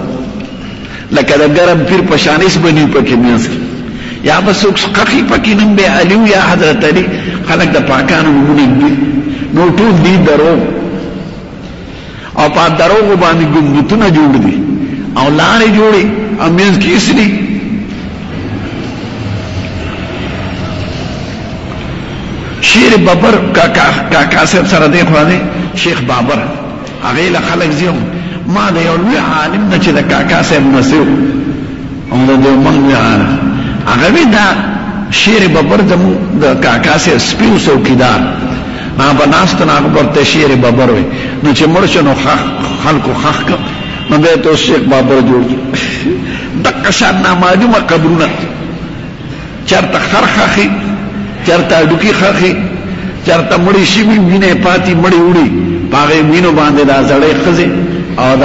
لکه د ګرم پیر په شان هیڅ به نه پکې منځ کې یا به څوک ښکښي پکې نوم به علي یا حضرت علي خلک د پاکانو نومونه ږدي نو ټول دي دروغ او په دروغو باندې ګمبتونه جوړ دي او لارې جوړي او منځ کې هیڅ نه شیر ببر کاکا صاحب سره دی خوا دی شیخ بابر هغه له خلک زیو ما د یو لوی عالم نه چې د کاکا صاحب نسیو او د دیوبند لوی عالم هغه وی دا شیر ببر د کاکا صاحب سپیو څوکیدار ما بناست نه اکبر ته شیر ببر وی نو چې مړ شنو خلکو خخ نو به ته شیخ بابر جوړ دغه شان نامعلومه قبرونه چرته خر خښي، چرته هډوکي خښي، چرته مړي شوي، وينه يې پاتي، مړي وړي، په هغه وينو باندې دا زړې ښځې او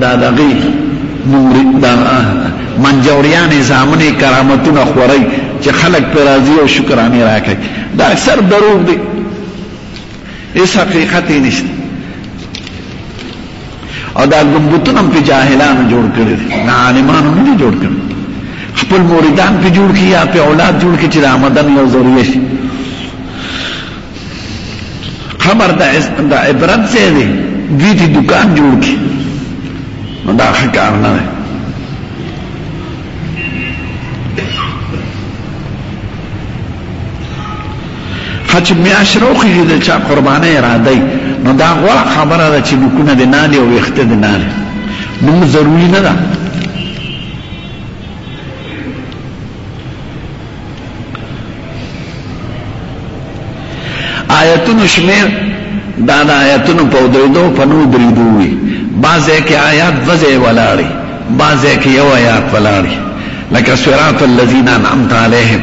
دا دغي نومري دا منجوريانې زامنې کرامتونه خوري چې خلک پرې راځي او شکرانې راکوي. دا اکثر دروغ دي. هیڅ حقیقت یې نشته او دا ګمبتونه په جاهلانو جوړ کړي نه عالمانو نه جوړ کړي خپل موریدان په جوړ کړي یا په اولاد جوړ کړي چې د آمدن یو ذریعہ شي خبر د عبرت څه دی دوی دې دکان جوړ کړي نو دا ښه کار نه دی ښه چې میاشت راوخېژي د چا قربانۍ رادی نو دا غوره خبره ده چې نوکونه دې نالي او وېښته دې نالي نوم ضروري نه ده آیتونو شمیر دا دا آیتونو په درېدو په نو درېدو وي بعضې کې آیات وځې ولاړې بعضې کې یو آیات ولاړې لکه صراط الذین انعمت علیهم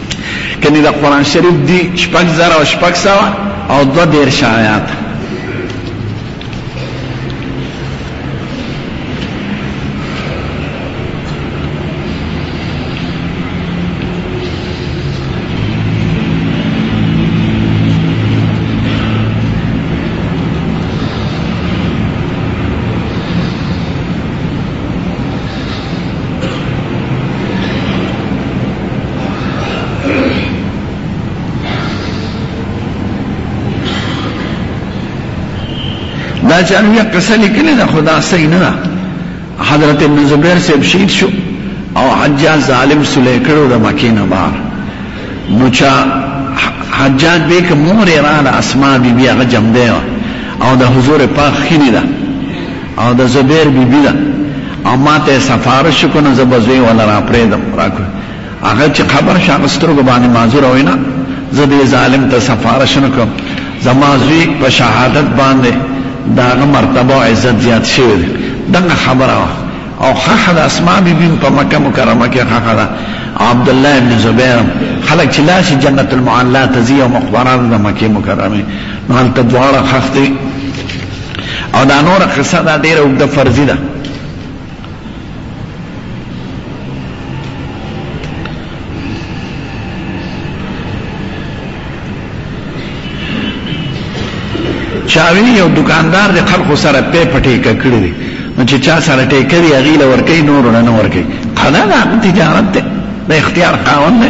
کنی دا قرآن شریف دی شپږ زره او شپږ سوه او دوه دېرش آیات دا چې ان یو قصه لیکلې ده خدا صحیح نه ده حضرت ابن زبیر سے شهید شو او حجاج ظالم سلی کړو د مکې نه بار نو چا حجاج به کوم مور را اسماء بی بی هغه جمع دی او د حضور پاک خینی ده او د زبیر بی بی ده او ماته یې سفارش وکړو نو زه به زوی وله راپرېږدم راکوي هغه چې خبر شو هغه سترګو باندې معذوره وي نه زه دې ظالم ته سفارش نه کوم زما زوی په شهادت باندې د هغه مرتبه او عزت زیات شوی دی دغه خبره وه او ښخه ده اسما بي بي په مکه مکرمه کې ښخه ده او عبدالله ابن زبیر خلک چې لاړ شي جنت المعلا ته ځي او مقبره د مکې مکرمې نو هلته دواړه ښخ دي او دا نور قصه دا ډیره وګړه فرضی ده چاوی یو دکاندار د خلکو سره په پټی کړی دی نو چې چا سره ټیکه دی هغه لور کوي نور نه ور کوي قضا دا تجارت ده د اختیار خاوند ده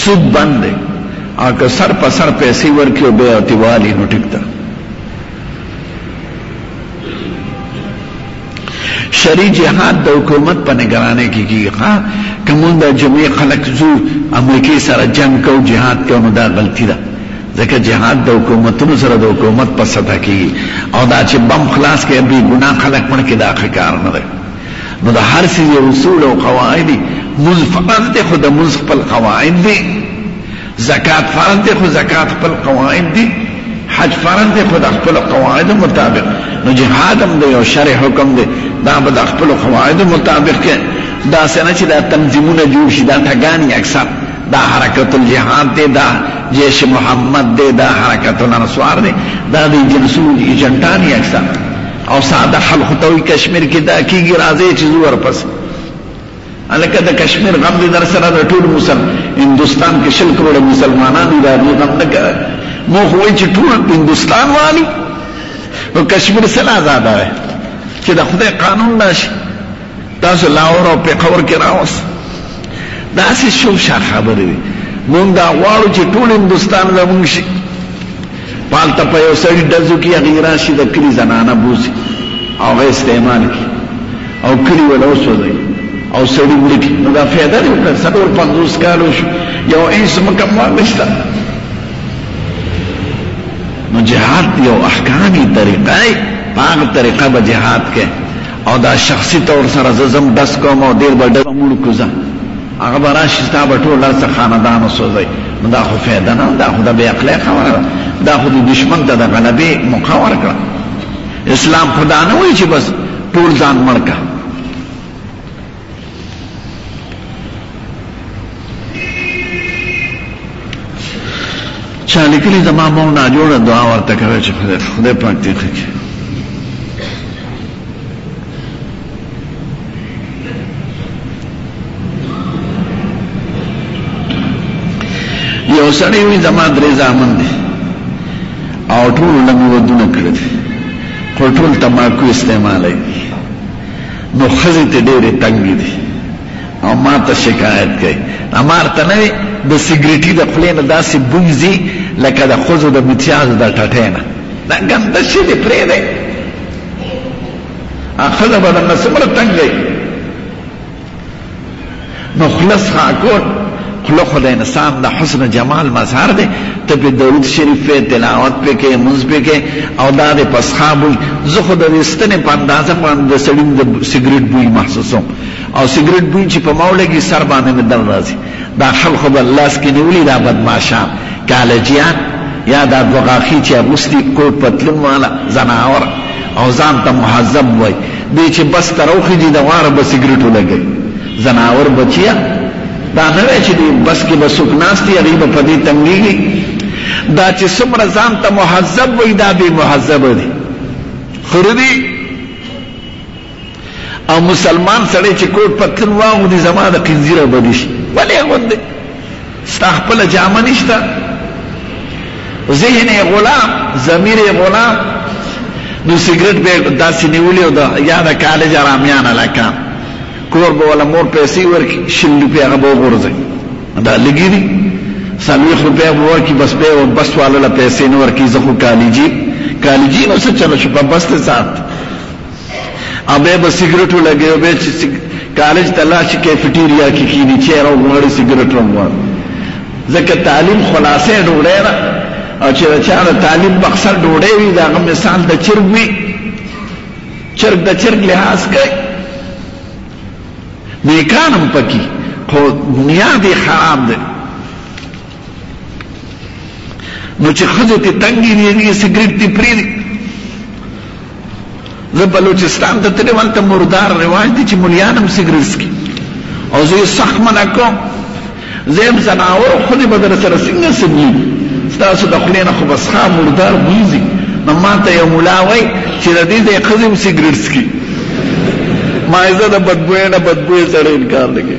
سود بند دی او که سر په سر پیسې ورکړي او بیا ورته والي نو ټیک ده شری جهاد د حکومت په نگرانه کې کیږي ها کومون د جمعي خلک زو امریکای سره جنگ کو جهاد کو نو دا غلطی ده ځکه جهاد د حکومتونو سره د حکومت په سطح کې او دا چې بم خلاص کې به ګناه خلک مړ کې دا ښه کار نه ده نو د هر څه یو اصول او قواعد دي مونږ فرض دی خو د مونږ خپل قواعد دي زکات فرض دی خو زکات خپل قواعد دي حج فرض دی خو د خپل قواعد مطابق نو جهاد هم د یو شرع حکم دی دا به د خپل قواعد مطابق کې دا سنه چې دا تنظیمونه جوړ شي دا ټګانی اکثر دا حرکت الجهاد دی دا جیش محمد دی دا حرکت الانصار دی دا د جنسو ایجنټانی اکثر او ساده خلکو ته وایي کشمیر کې دا کېږي راځئ چې ځو ورپسې هلکه د کشمیر غم دې در سره د ټول مسلم هندوستان کې شل کروړه مسلمانان دي د هغوی غم نه کوي مو خو وایي چې ټول هندوستان والي نو کشمیر څنګه ازاده دی چې د خدای قانون راشي تاسو لاهور او پېښور کې راوست داسې شو شا خبرې دي مونږ دا غواړو چې ټول هندستان زمونږ شي پالته په یو سړي ډزو کې هغې راشي د کلي زنانه بوځي او هغه استعمال کړي او کلي وله وسوځوي او سړي مړ کړي نو دا فایده دې وکړه څلور پنځوس کال وشو یو هېڅ مکمل نشته نو جهاد یو احکامي طریقه یې په هغه طریقه به جهاد کوي او دا شخصی طور سره زه ځم ډز کوم او دیر به ډز موړ کو ځه هغه به راشی ستا به ټول هرڅه خاندان و سوځی نو دا خو فایده نه دا خو د بی عقلی خبره ده دا خو د دشمن ته د غلبی موقع ورکړه اسلام خو دا نه وایی چی بس ټول ځان مړ که. چا لیکلی زما مور نه جوړه دعا ورته کوي چې خدای خدای پاک دې ښه کړي یو سړی وي زما درې ځامن دي او ټول لمې ودونه کړی خو ټول تماکو استعمالوي نو ښځې ترې ډېرې تنګې دي او ما ته شکایت کوي. امار ته نه وي، د سګرېټي د خولې نه داسې بوی ځي لکه د ښځو د متیازو د ټټۍ نه. دا ګنده شی دې پرېږدئ، ښځه به درنه څومره تنګه وي. نو خلص خاکور خله خو د انسان د حسن و جمال مظهر دی ته پې درود شریف پې تلاوت پې کې منځ پې کې او دا دې په څښا بوی زه خو د ویستنې په اندازه باندې د سړي د سګریټ بوی محسوسوم او سګریټ بوی چې په ما ولګي سر باندې مې درد راځي دا خلکو به لاس کې نیولي دا بدماشان کالجیان یا دا دوغاښي چې اغوستي کوټ پتلون والا ځناور او ځان ته مهذب وایي دی چې بس ته راوخېژي د واره به سګرټ ولګوي. ځناور بچیه! دا نه وایه چې دې بس کې به څوک ناست وي هغوی به په دې تنګېږي. دا چې څومره ځان ته مهذب وایي دا بې مهذبه دي. خره دي؟ او مسلمان سړی چې کوټ پتلون واغوندي زما د قنځیره بدي شي. ولې اغوندې؟ ستا خپله جامه نشته ذهن یې غلام ضمیر یې غلام نو سګرټ به داسې نیولی او د یا د کالج ارامیان علاقه کور به ولا مور پیسې ورکړي شل روپۍ هغه به وغورځوي دا لږي دي څلوېښت روپۍ به ورکړي بس بیا به بس واله له پیسې نه ورکړي زه خو کالجي کالجي نو څه چلو شو په بس ته ساعت او بیا به سګرټ ولګي او بیا چې کالج ته لاړ شي کیفټیریا کې کینی چیر او غواړي سګرټ هم غواړي ځکه تعلیم خلاصې ډوډۍ ده او چې د چا د تعلیم مقصد ډوډۍ وي د هغه مثال د چرګ وي چرګ د چرګ لحاظ کوي نیکان هم پکې خو بنیاد یې خراب دی نو چې خزه ته تنګي نیږي سګریټ دی پریری زه بلوچستان ته تللی ولته مردار رواج دی چې مليانم سګریټ څکي او زه سخت منع کوم زم زناور خو دې بدر سره څنګه سمي تاسو د خلینو خو بس خام مردار بوزي نو ماته یو مولا وای چې د دې د خزم سګریټ څکي ما زه د بدبوې نه بدبوې سره انکار لګي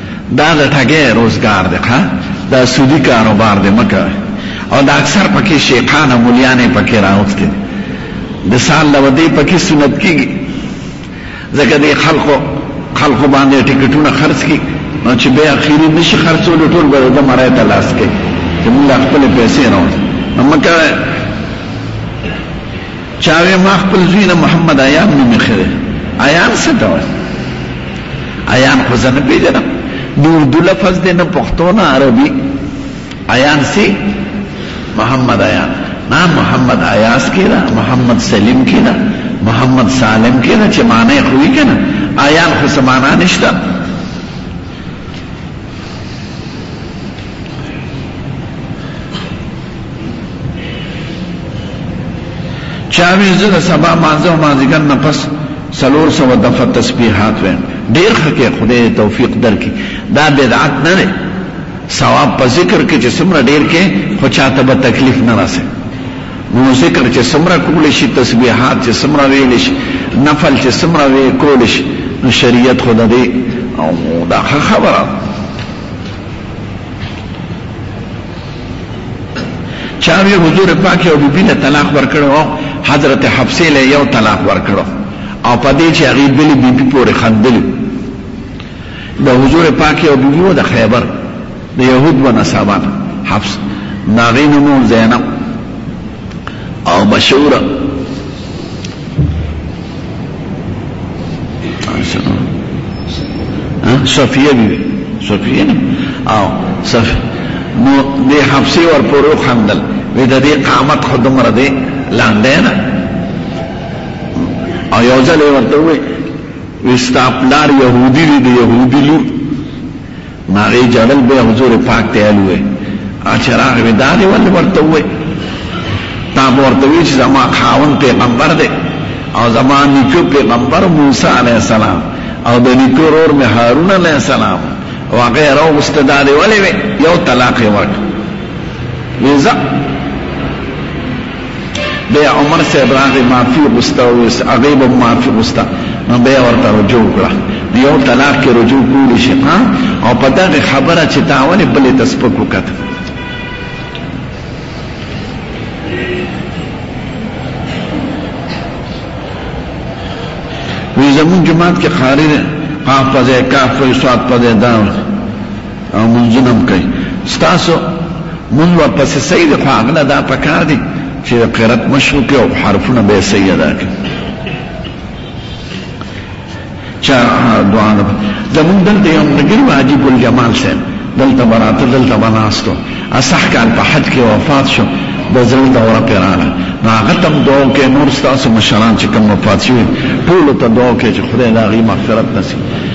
دا د ټګی روزګار دی ښه دا سودی کاروبار دی مه کوی او دا اکثر پکی شیخان او مولیانی پکی راوختی دی د سال له ودی پکی سنت کیږی ځکه دی خلقو خلقو باندې ټیکټونه خرڅ کی نو چې به اخیری نشي خرڅول ټول به د مړای ته لاس کوي چې موږ خپل پیسې راوړو مکه چا وې ما خپل زوی نه محمد ایان نوم ایښی دی ایان څه ته وایي ایان خو زه نه پیژنم د اردو لفظ دی نه پښتو نه عربي ایان سی محمد ایان نه محمد ایاس کې ده محمد سلیم کې ده محمد سالم کې ده چې معنی خو وي کنه ایان خو څه معنا نشته چاوی زه د سبا مانځه او مازیګر نه پس سلور سو دفع تسبیحات ویم ډیر خکه خدای توفیق درکې دا بدعت نه دی ثواب په ذکر کې چې څومره ډیر کې خو چاته به تکلیف نه راسي نو ذکر چې څومره کول شي تسبیحات چې څومره ویل شي نفل چې څومره وی کول شي نو شریعت خدای دې او دا خبره چاوی حضور پاک یو بیبی له طلاق ورکړو او حضرت حفصه له یو طلاق ورکړو او پدې چې هغه بل بیبی پورې خندل د حضور پاک یو بیبی و د خیبر د يهود و نصابان حفص ناغین مو زینب او مشوره صفیه بی صفیه نه او صف نو دې حفصه ور پورو خندل وې د دې قامت خود مر دې لاندې نه او یو ځل ورته وې وستا پلار يهودي دي يهودي لور ما هغې جړل بيا حضور پاک ته ايل وې هغه چې راغې وې دا دې ولې ورته وې تا به ورته وې چې زما خاون پېغمبر دی او زما نیکه پېغمبر موسی علیه السلام او د نیکه ورور مې هارون علیه السلام او هغه یې راوغوسته دا دې ولې وې یو طلاق یې ورکړ وې ځه بیا عمر صاحب راغی معافی غوسته او اوس هغه به معافی غوسته نو بیا ورته رجوع کړه نو یو طلاق کې رجوع کولی شي ها او په دغه خبره چې تا ولې بلې ته سپک وکته وی زمون جماعت کې قاری قاف پځه کاف په سواد پځه دا او منځونه هم کوي ستاسو مونږ ورپسې صحیح دی خو هغه له دا پکار دی چې د قرت مشق وکړي او حرفونه به یې صحیح ادا کړي چا دعا نه زمونږ دلته یو ملګري وه عجیب الجمال صاحب دلته به راته دلته به ناست و اصح کال په حج کې وفات شو د زړه دوره پرې راغله نو هغه ته هم دعا وکړئ نور ستاسو مشران چې کوم وفات شوي ټولو ته دعا وکړئ چې خدای د هغوی مغفرت نصیب